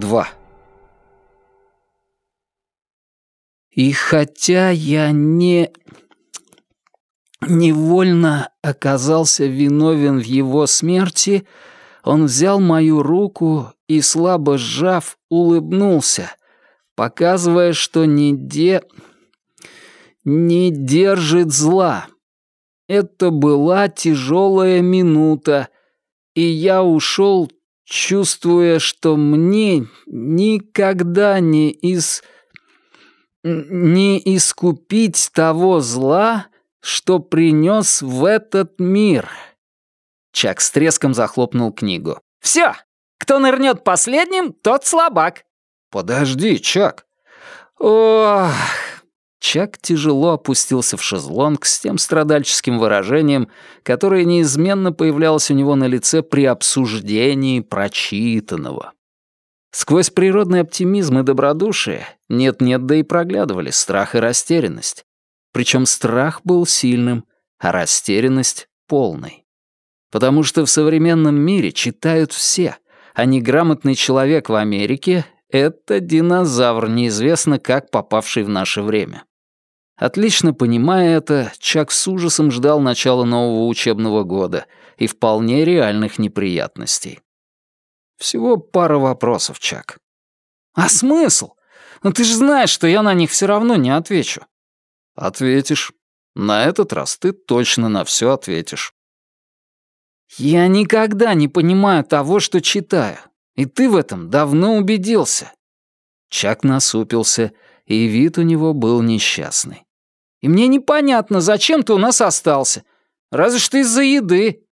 2. И хотя я не... невольно оказался виновен в его смерти, он взял мою руку и, слабо сжав, улыбнулся, показывая, что не де... не держит зла. Это была тяжелая минута, и я ушел, чувствуя, что мне никогда не из... не искупить того зла, что принес в этот мир. Чак с треском захлопнул книгу. «Все! Кто нырнет последним, тот слабак!» «Подожди, Чак!» «Ох!» Чак тяжело опустился в шезлонг с тем страдальческим выражением, которое неизменно появлялось у него на лице при обсуждении прочитанного. Сквозь природный оптимизм и добродушие нет-нет, да и проглядывали страх и растерянность. Причем страх был сильным, а растерянность — полной. Потому что в современном мире читают все, а неграмотный человек в Америке — это динозавр, неизвестно как попавший в наше время. Отлично понимая это, Чак с ужасом ждал начала нового учебного года и вполне реальных неприятностей. Всего пара вопросов, Чак. «А смысл? Ну ты же знаешь, что я на них все равно не отвечу». «Ответишь. На этот раз ты точно на все ответишь». «Я никогда не понимаю того, что читаю, и ты в этом давно убедился». Чак насупился, и вид у него был несчастный. «И мне непонятно, зачем ты у нас остался. Разве что из-за еды».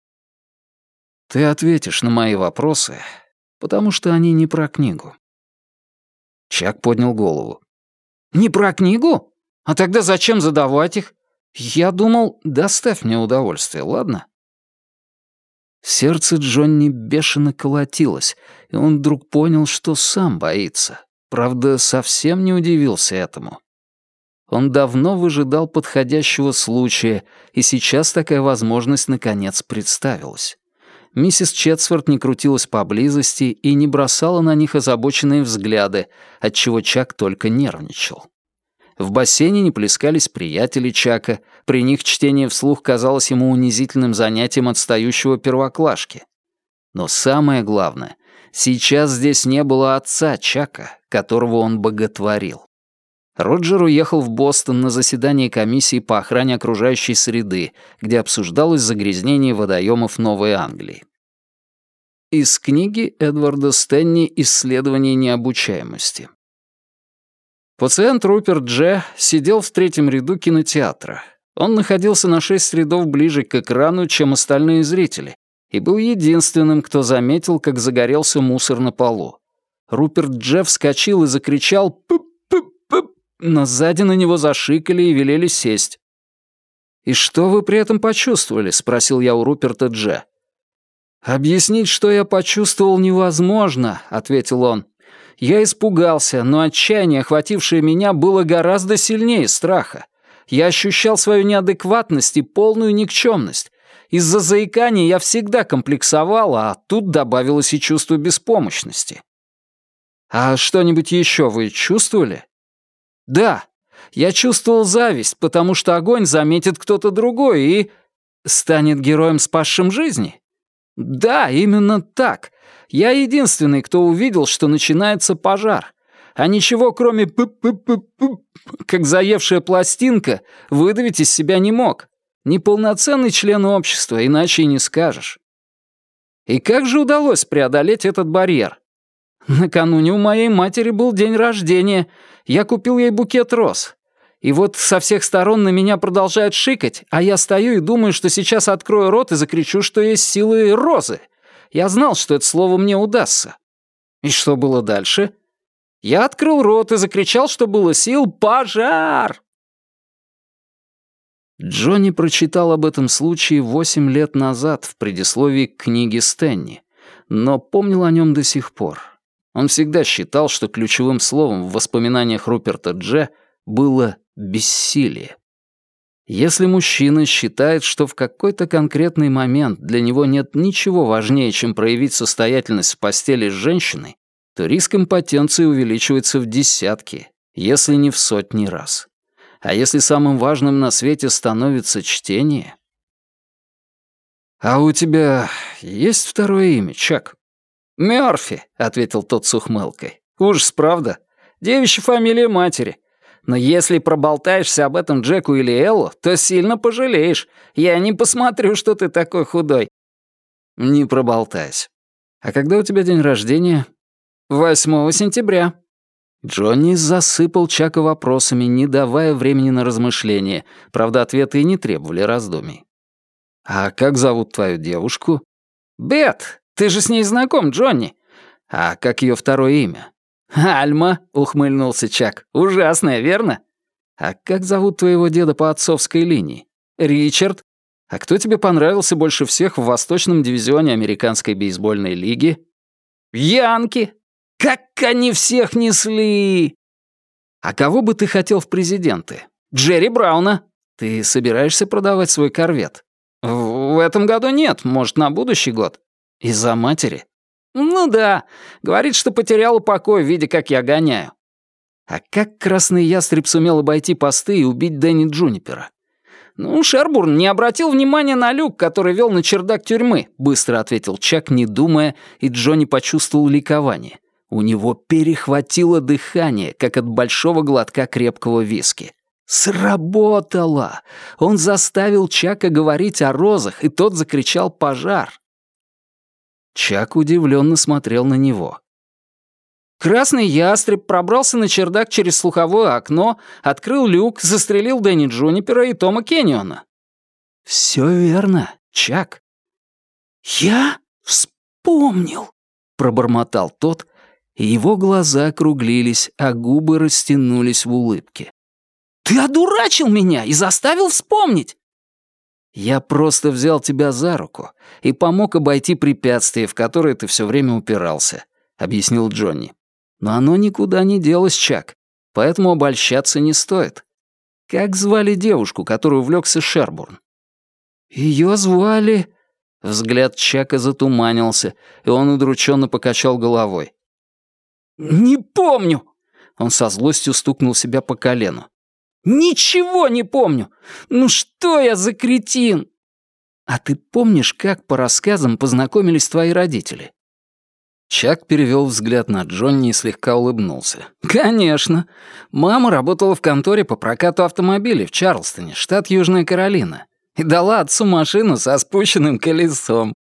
«Ты ответишь на мои вопросы, потому что они не про книгу». Чак поднял голову. «Не про книгу? А тогда зачем задавать их? Я думал, доставь мне удовольствие, ладно?» Сердце Джонни бешено колотилось, и он вдруг понял, что сам боится. Правда, совсем не удивился этому. Он давно выжидал подходящего случая, и сейчас такая возможность наконец представилась. Миссис Четсворт не крутилась поблизости и не бросала на них озабоченные взгляды, отчего Чак только нервничал. В бассейне не плескались приятели Чака, при них чтение вслух казалось ему унизительным занятием отстающего первоклашки. Но самое главное, сейчас здесь не было отца Чака, которого он боготворил. Роджер уехал в Бостон на заседание комиссии по охране окружающей среды, где обсуждалось загрязнение водоемов Новой Англии. Из книги Эдварда Стэнни «Исследование необучаемости». Пациент Руперт Дже сидел в третьем ряду кинотеатра. Он находился на шесть рядов ближе к экрану, чем остальные зрители, и был единственным, кто заметил, как загорелся мусор на полу. Руперт Дже вскочил и закричал «Пып-пып-пып», но сзади на него зашикали и велели сесть. «И что вы при этом почувствовали?» — спросил я у Руперта Дже. «Объяснить, что я почувствовал, невозможно», — ответил он. Я испугался, но отчаяние, охватившее меня, было гораздо сильнее страха. Я ощущал свою неадекватность и полную никчемность. Из-за заикания я всегда комплексовал, а тут добавилось и чувство беспомощности. А что-нибудь еще вы чувствовали? Да, я чувствовал зависть, потому что огонь заметит кто-то другой и станет героем, спасшим жизни. Да, именно так. Я единственный, кто увидел, что начинается пожар. А ничего, кроме пып-пып-пып, как заевшая пластинка, выдавить из себя не мог. Неполноценный член общества, иначе и не скажешь. И как же удалось преодолеть этот барьер? Накануне у моей матери был день рождения. Я купил ей букет роз. И вот со всех сторон на меня продолжают шикать, а я стою и думаю, что сейчас открою рот и закричу, что есть силы розы — я знал, что это слово мне удастся. И что было дальше? Я открыл рот и закричал, что было сил «Пожар!». Джонни прочитал об этом случае восемь лет назад в предисловии к книге Стэнни, но помнил о нем до сих пор. Он всегда считал, что ключевым словом в воспоминаниях Руперта Дже было «бессилие». Если мужчина считает, что в какой-то конкретный момент для него нет ничего важнее, чем проявить состоятельность в постели с женщиной, то риск импотенции увеличивается в десятки, если не в сотни раз. А если самым важным на свете становится чтение... «А у тебя есть второе имя, Чак?» «Мёрфи», — ответил тот с ухмылкой. «Ужас, правда? Девичья фамилия матери. Но если проболтаешься об этом Джеку или Эллу, то сильно пожалеешь. Я не посмотрю, что ты такой худой». «Не проболтайся. А когда у тебя день рождения?» «8 сентября». Джонни засыпал Чака вопросами, не давая времени на размышления. Правда, ответы и не требовали раздумий. «А как зовут твою девушку?» «Бет. Ты же с ней знаком, Джонни». «А как ее второе имя?» «Альма», — ухмыльнулся Чак. «Ужасная, верно?» «А как зовут твоего деда по отцовской линии?» «Ричард». «А кто тебе понравился больше всех в Восточном дивизионе Американской бейсбольной лиги?» «Янки». «Как они всех несли!» «А кого бы ты хотел в президенты?» «Джерри Брауна». «Ты собираешься продавать свой корвет?» «В этом году нет, может, на будущий год». «Из-за матери?» «Ну да. Говорит, что потеряла покой, видя, как я гоняю». А как Красный Ястреб сумел обойти посты и убить Дэнни Джунипера? «Ну, Шербурн не обратил внимания на люк, который вел на чердак тюрьмы», — быстро ответил Чак, не думая, и Джонни почувствовал ликование. У него перехватило дыхание, как от большого глотка крепкого виски. Сработало! Он заставил Чака говорить о розах, и тот закричал «пожар». Чак удивленно смотрел на него. Красный ястреб пробрался на чердак через слуховое окно, открыл люк, застрелил Дэнни Джунипера и Тома Кенниона. «Все верно, Чак». «Я вспомнил», — пробормотал тот, и его глаза округлились, а губы растянулись в улыбке. «Ты одурачил меня и заставил вспомнить!» Я просто взял тебя за руку и помог обойти препятствие, в которое ты все время упирался», — объяснил Джонни. «Но оно никуда не делось, Чак, поэтому обольщаться не стоит. Как звали девушку, которую увлекся Шербурн?» Ее звали...» Взгляд Чака затуманился, и он удрученно покачал головой. «Не помню!» Он со злостью стукнул себя по колену. Ничего не помню. Ну что я за кретин? А ты помнишь, как по рассказам познакомились твои родители? Чак перевел взгляд на Джонни и слегка улыбнулся. «Конечно. Мама работала в конторе по прокату автомобилей в Чарлстоне, штат Южная Каролина, и дала отцу машину со спущенным колесом».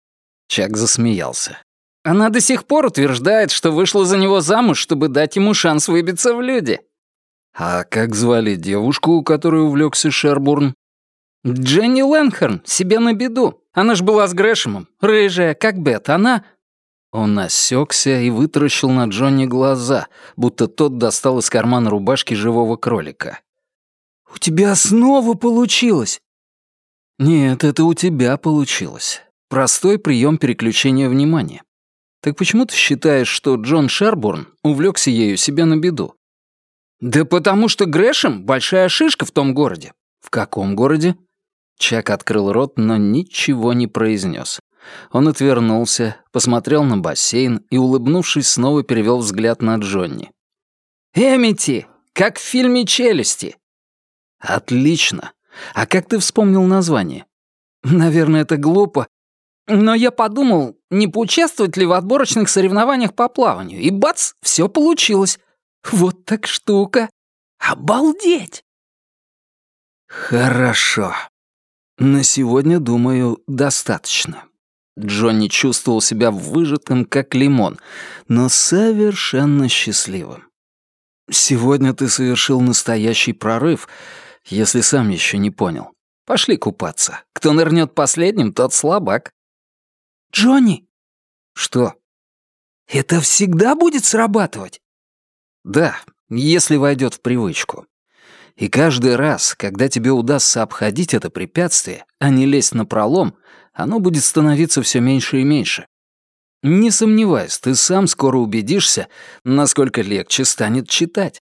Чак засмеялся. «Она до сих пор утверждает, что вышла за него замуж, чтобы дать ему шанс выбиться в люди». «А как звали девушку, которой увлекся Шербурн?» «Дженни Лэнхорн, себе на беду. Она ж была с Грэшемом, рыжая, как Бет, она...» Он осекся и вытаращил на Джонни глаза, будто тот достал из кармана рубашки живого кролика. «У тебя снова получилось!» «Нет, это у тебя получилось. Простой прием переключения внимания. Так почему ты считаешь, что Джон Шербурн увлекся ею себе на беду? «Да потому что Грэшем — большая шишка в том городе». «В каком городе?» Чак открыл рот, но ничего не произнес. Он отвернулся, посмотрел на бассейн и, улыбнувшись, снова перевел взгляд на Джонни. «Эмити! Как в фильме «Челюсти». «Отлично! А как ты вспомнил название?» «Наверное, это глупо. Но я подумал, не поучаствовать ли в отборочных соревнованиях по плаванию, и бац, все получилось. Вот так штука! Обалдеть!» «Хорошо. На сегодня, думаю, достаточно». Джонни чувствовал себя выжатым, как лимон, но совершенно счастливым. «Сегодня ты совершил настоящий прорыв, если сам еще не понял. Пошли купаться. Кто нырнет последним, тот слабак». «Джонни!» «Что?» «Это всегда будет срабатывать?» Да, если войдет в привычку. И каждый раз, когда тебе удастся обходить это препятствие, а не лезть на пролом, оно будет становиться все меньше и меньше. Не сомневаюсь, ты сам скоро убедишься, насколько легче станет читать.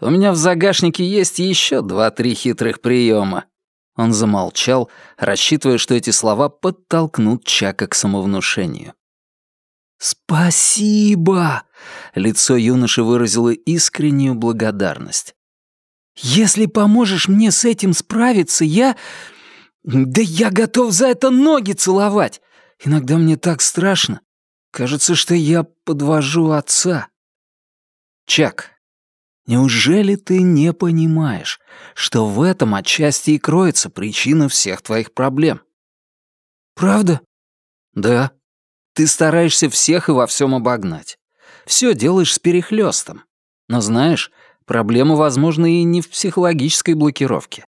У меня в загашнике есть еще два-три хитрых приема. Он замолчал, рассчитывая, что эти слова подтолкнут Чака к самовнушению. «Спасибо!» — лицо юноши выразило искреннюю благодарность. «Если поможешь мне с этим справиться, я... Да я готов за это ноги целовать! Иногда мне так страшно. Кажется, что я подвожу отца». «Чак, неужели ты не понимаешь, что в этом отчасти и кроется причина всех твоих проблем?» «Правда?» «Да. Ты стараешься всех и во всем обогнать. Все делаешь с перехлестом. Но знаешь, проблема, возможно, и не в психологической блокировке.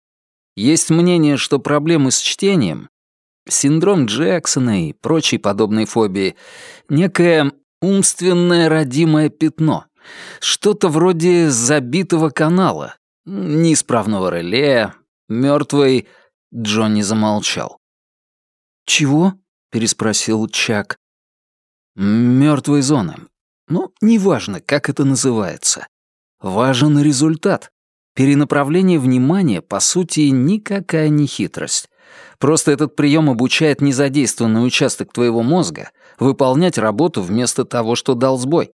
Есть мнение, что проблемы с чтением, синдром Джексона и прочие подобные фобии, некое умственное родимое пятно, что-то вроде забитого канала, неисправного реле, мертвой... Джонни замолчал. «Чего?» — переспросил Чак. Мертвой зоны. Ну, неважно, как это называется. Важен результат. Перенаправление внимания, по сути, никакая не хитрость. Просто этот прием обучает незадействованный участок твоего мозга выполнять работу вместо того, что дал сбой.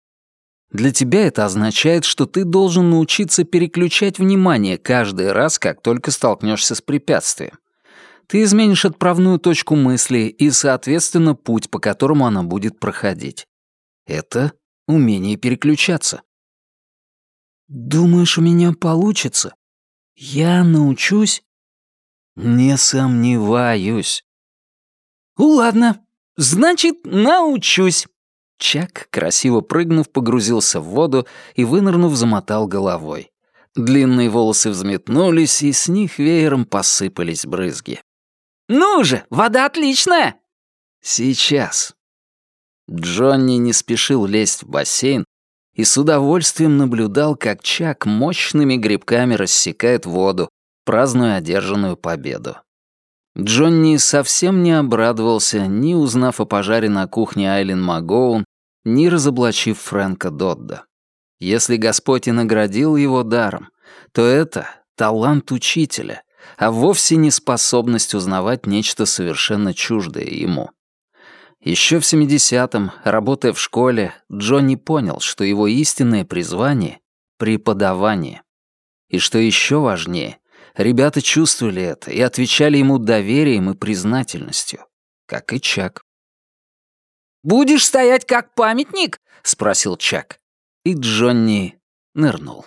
Для тебя это означает, что ты должен научиться переключать внимание каждый раз, как только столкнешься с препятствием ты изменишь отправную точку мысли и, соответственно, путь, по которому она будет проходить. Это умение переключаться. «Думаешь, у меня получится? Я научусь?» «Не сомневаюсь». «Ладно, значит, научусь». Чак, красиво прыгнув, погрузился в воду и, вынырнув, замотал головой. Длинные волосы взметнулись, и с них веером посыпались брызги. «Ну же, вода отличная!» «Сейчас». Джонни не спешил лезть в бассейн и с удовольствием наблюдал, как Чак мощными грибками рассекает воду, празднуя одержанную победу. Джонни совсем не обрадовался, ни узнав о пожаре на кухне Айлин Магоун, ни разоблачив Фрэнка Додда. Если Господь и наградил его даром, то это талант учителя, а вовсе не способность узнавать нечто совершенно чуждое ему. Еще в 70-м, работая в школе, Джонни понял, что его истинное призвание — преподавание. И что еще важнее, ребята чувствовали это и отвечали ему доверием и признательностью, как и Чак. «Будешь стоять как памятник?» — спросил Чак. И Джонни нырнул.